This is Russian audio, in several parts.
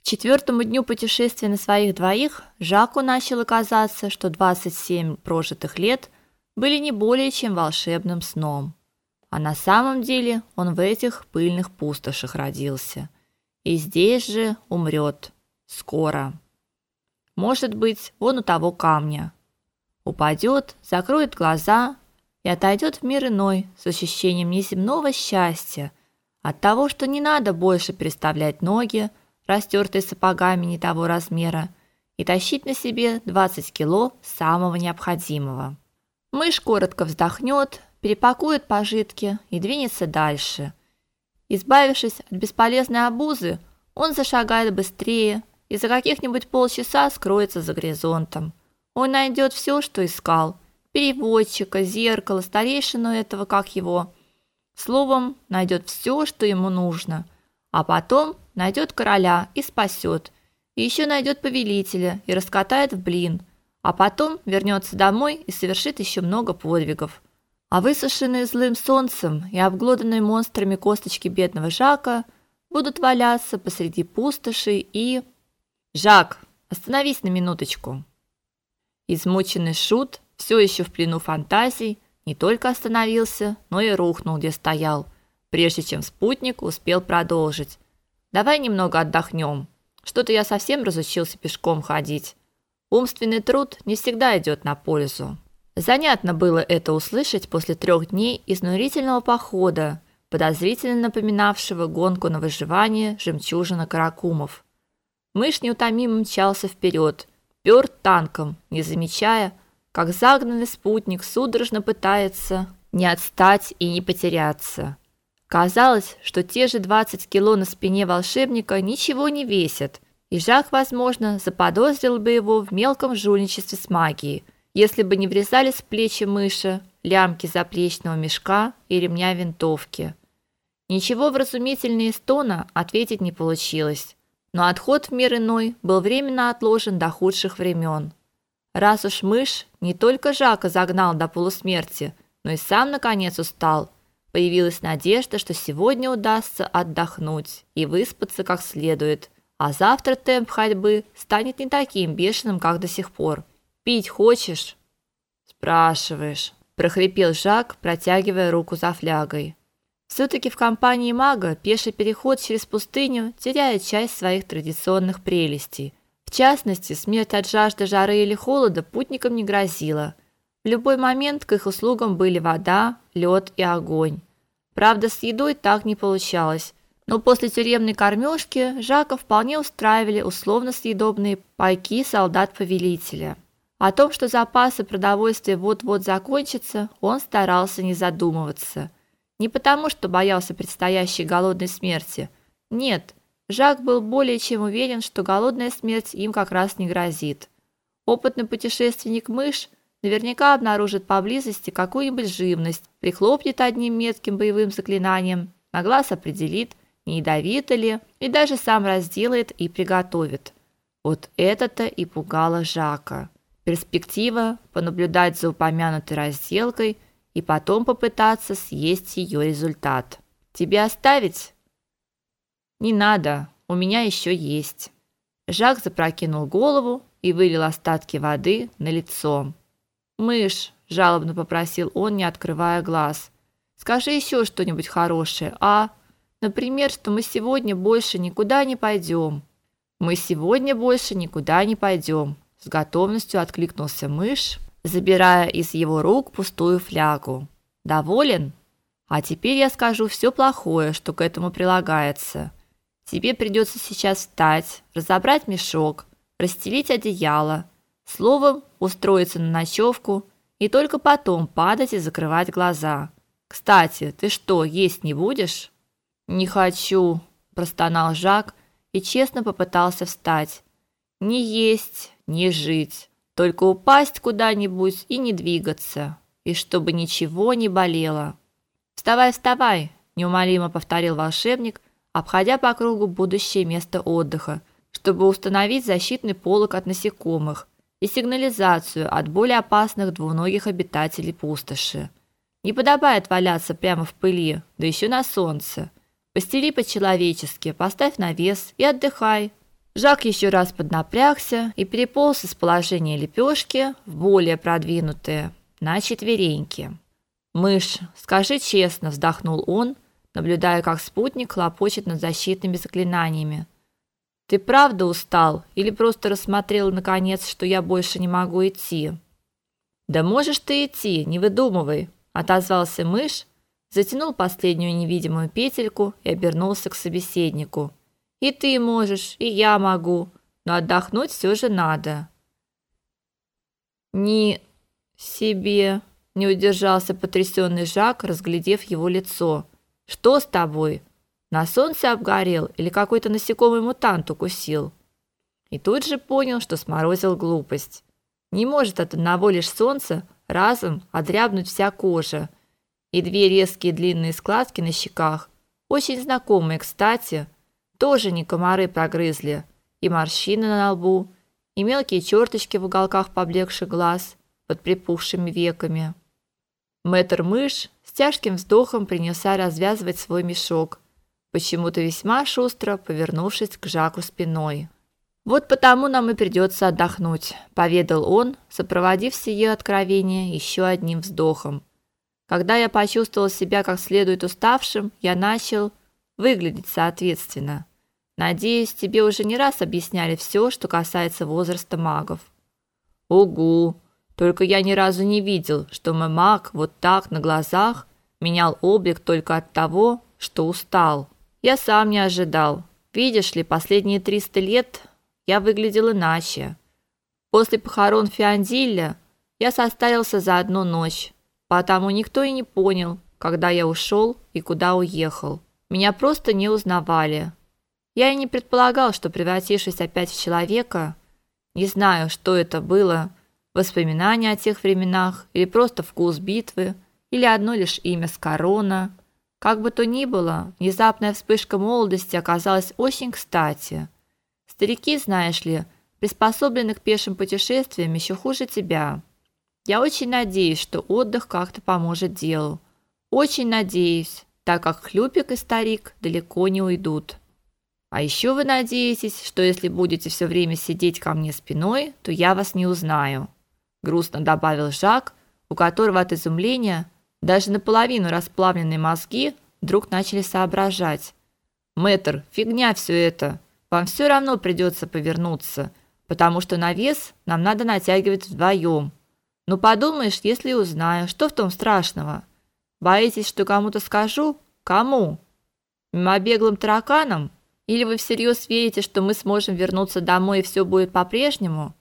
К четвертому дню путешествия на своих двоих Жаку начало казаться, что 27 прожитых лет были не более чем волшебным сном. А на самом деле он в этих пыльных пустошах родился. И здесь же умрет. Скоро. Может быть, вон у того камня. Упадет, закроет глаза и отойдет в мир иной с ощущением неземного счастья от того, что не надо больше переставлять ноги, растертые сапогами не того размера, и тащить на себе 20 кило самого необходимого. Мышь коротко вздохнет, перепакует пожитки и двинется дальше. Избавившись от бесполезной обузы, он зашагает быстрее и за каких-нибудь полчаса скроется за горизонтом. Он найдет все, что искал: переводчика, зеркало, старейшину этого, как его. Словом, найдет все, что ему нужно, а потом найдет короля и спасет. И еще найдет повелителя и раскатает в блин, а потом вернется домой и совершит еще много подвигов. А высушенные злым солнцем и обглоданные монстрами косточки бедного Жака будут валяться посреди пустоши и Жак, остановись на минуточку. Измученный шут, все еще в плену фантазий, не только остановился, но и рухнул, где стоял, прежде чем спутник успел продолжить. Давай немного отдохнем. Что-то я совсем разучился пешком ходить. Умственный труд не всегда идет на пользу. Занятно было это услышать после трех дней изнурительного похода, подозрительно напоминавшего гонку на выживание жемчужина каракумов. Мышь неутомимо мчался вперед, пёр танком, не замечая, как загнанный спутник судорожно пытается не отстать и не потеряться. Казалось, что те же 20 кило на спине волшебника ничего не весят, и Жак, возможно, заподозрил бы его в мелком жульничестве с магией, если бы не врезались в плечи мыши лямки заплечного мешка и ремня винтовки. Ничего вразумительнее стона ответить не получилось, но отход в мир иной был временно отложен до худших времен. Раз уж мышь не только Жака загнал до полусмерти, но и сам наконец устал – Появилась надежда, что сегодня удастся отдохнуть и выспаться как следует, а завтра темп ходьбы станет не таким бешеным, как до сих пор. Пить хочешь? спрашиваешь, прохрипел Жак, протягивая руку за флягой. все таки в компании мага пеший переход через пустыню теряет часть своих традиционных прелестей. В частности, смерть от жажды, жары или холода путникам не грозила. В любой момент к их услугам были вода, лед и огонь. Правда, с едой так не получалось. Но после тюремной кормежки Жака вполне устраивали условно съедобные пайки солдат-повелителя. О том, что запасы продовольствия вот-вот закончатся, он старался не задумываться. Не потому, что боялся предстоящей голодной смерти. Нет, Жак был более чем уверен, что голодная смерть им как раз не грозит. Опытный путешественник-мышь наверняка обнаружит поблизости какую-нибудь живность, прихлопнет одним метким боевым заклинанием, на глаз определит, не ядовито ли, и даже сам разделает и приготовит. Вот это-то и пугало Жака. Перспектива понаблюдать за упомянутой разделкой и потом попытаться съесть ее результат. Тебе оставить? Не надо, у меня еще есть. Жак запрокинул голову и вылил остатки воды на лицо. Мышь, жалобно попросил он, не открывая глаз. Скажи еще что-нибудь хорошее, а? Например, что мы сегодня больше никуда не пойдем. Мы сегодня больше никуда не пойдем. С готовностью откликнулся мышь, забирая из его рук пустую флягу. Доволен? А теперь я скажу все плохое, что к этому прилагается. Тебе придется сейчас встать, разобрать мешок, расстелить одеяло, Словом, устроиться на ночевку и только потом падать и закрывать глаза. Кстати, ты что, есть не будешь? Не хочу, простонал Жак и честно попытался встать. Не есть, не жить, только упасть куда-нибудь и не двигаться, и чтобы ничего не болело. Вставай, вставай, неумолимо повторил волшебник, обходя по кругу будущее место отдыха, чтобы установить защитный полог от насекомых и сигнализацию от более опасных двуногих обитателей пустоши. Не подобает валяться прямо в пыли, да еще на солнце. Постели по-человечески, поставь навес и отдыхай. Жак еще раз поднапрягся и переполз из положения лепешки в более продвинутое, на четвереньки. «Мышь, скажи честно», – вздохнул он, наблюдая, как спутник хлопочет над защитными заклинаниями. «Ты правда устал или просто рассмотрел, наконец, что я больше не могу идти?» «Да можешь ты идти, не выдумывай», – отозвался мышь, затянул последнюю невидимую петельку и обернулся к собеседнику – и ты можешь, и я могу, но отдохнуть все же надо. Ни себе не удержался потрясенный Жак, разглядев его лицо. Что с тобой? На солнце обгорел или какой-то насекомый мутант укусил? И тут же понял, что сморозил глупость. Не может от одного лишь солнца разом одрябнуть вся кожа. И две резкие длинные складки на щеках, очень знакомые, кстати, тоже не комары прогрызли, и морщины на лбу, и мелкие черточки в уголках поблекших глаз под припухшими веками. Мэтр мышь с тяжким вздохом принялся развязывать свой мешок, почему-то весьма шустро повернувшись к Жаку спиной. Вот потому нам и придется отдохнуть, поведал он, сопроводив сие откровение еще одним вздохом. Когда я почувствовал себя как следует уставшим, я начал выглядеть соответственно. Надеюсь, тебе уже не раз объясняли все, что касается возраста магов. Угу. Только я ни разу не видел, что мой маг вот так на глазах менял облик только от того, что устал. Я сам не ожидал. Видишь ли, последние 300 лет я выглядел иначе. После похорон Фиандилля я состарился за одну ночь, потому никто и не понял, когда я ушел и куда уехал. Меня просто не узнавали. Я и не предполагал, что превратившись опять в человека, не знаю, что это было, воспоминания о тех временах или просто вкус битвы, или одно лишь имя с корона. Как бы то ни было, внезапная вспышка молодости оказалась очень кстати. Старики, знаешь ли, приспособлены к пешим путешествиям еще хуже тебя. Я очень надеюсь, что отдых как-то поможет делу. Очень надеюсь, так как Хлюпик и старик далеко не уйдут. А еще вы надеетесь, что если будете все время сидеть ко мне спиной, то я вас не узнаю, грустно добавил Жак, у которого от изумления даже наполовину расплавленные мозги вдруг начали соображать. Мэтр, фигня все это. Вам все равно придется повернуться, потому что навес нам надо натягивать вдвоем. Ну подумаешь, если узнаю, что в том страшного? Боитесь, что кому-то скажу? Кому? Мимобеглым тараканам? Или вы всерьез верите, что мы сможем вернуться домой и все будет по-прежнему?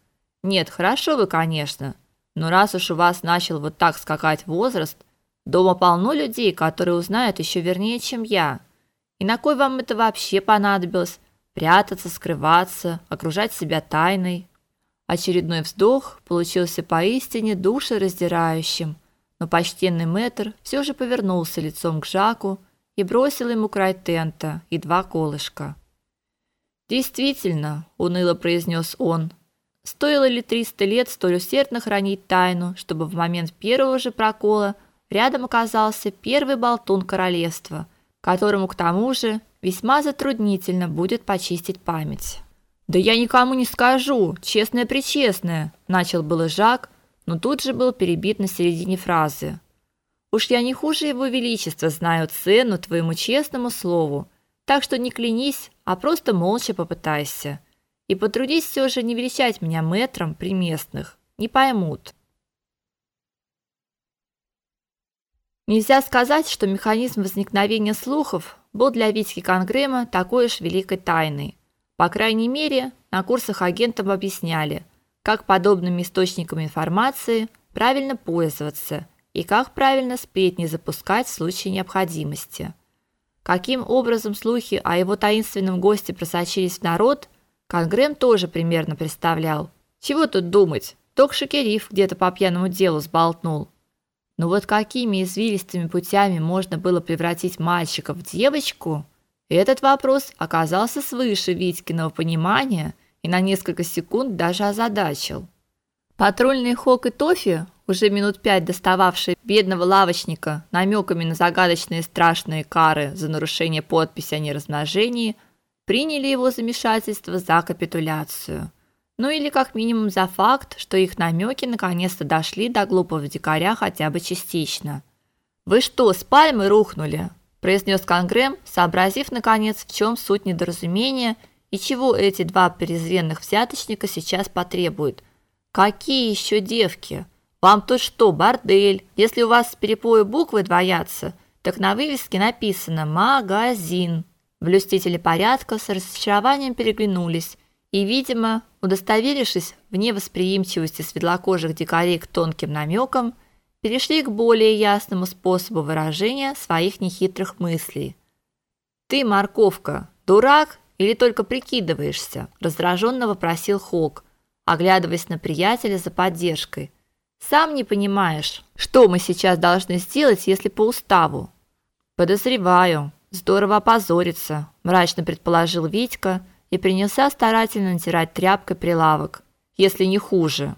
Нет, хорошо вы, конечно. Но раз уж у вас начал вот так скакать возраст, дома полно людей, которые узнают еще вернее, чем я. И на кой вам это вообще понадобилось? Прятаться, скрываться, окружать себя тайной? Очередной вздох получился поистине душераздирающим, но почтенный мэтр все же повернулся лицом к Жаку и бросил ему край тента и два колышка. Действительно, уныло произнес он. Стоило ли 300 лет столь усердно хранить тайну, чтобы в момент первого же прокола рядом оказался первый болтун королевства, которому к тому же весьма затруднительно будет почистить память. Да я никому не скажу, честное-пречестное, начал было Жак, но тут же был перебит на середине фразы. Уж я не хуже его величества знаю цену твоему честному слову так что не клянись, а просто молча попытайся. И потрудись все же не величать меня мэтром при местных. Не поймут. Нельзя сказать, что механизм возникновения слухов был для Витьки Конгрема такой уж великой тайной. По крайней мере, на курсах агентам объясняли, как подобными источниками информации правильно пользоваться и как правильно сплетни запускать в случае необходимости. Каким образом слухи о его таинственном госте просочились в народ, Конгрэм тоже примерно представлял. Чего тут думать? Ток шокериф где-то по пьяному делу сболтнул. Но вот какими извилистыми путями можно было превратить мальчика в девочку? Этот вопрос оказался свыше Витькиного понимания и на несколько секунд даже озадачил. Патрульный Хок и Тофи уже минут пять достававшие бедного лавочника намеками на загадочные страшные кары за нарушение подписи о неразмножении, приняли его замешательство за капитуляцию. Ну или как минимум за факт, что их намеки наконец-то дошли до глупого дикаря хотя бы частично. Вы что, с пальмы рухнули? произнес Конгрэм, сообразив наконец, в чем суть недоразумения и чего эти два перезвенных взяточника сейчас потребуют. Какие еще девки? Вам тут что, бордель? Если у вас с перепою буквы двоятся, так на вывеске написано магазин. Блюстители порядка с разочарованием переглянулись и, видимо, удостоверившись в невосприимчивости светлокожих дикарей к тонким намекам, перешли к более ясному способу выражения своих нехитрых мыслей. Ты, морковка, дурак или только прикидываешься? раздраженно вопросил Хок, оглядываясь на приятеля за поддержкой. Сам не понимаешь, что мы сейчас должны сделать, если по уставу? Подозреваю, здорово опозориться, мрачно предположил Витька и принялся старательно натирать тряпкой прилавок, если не хуже.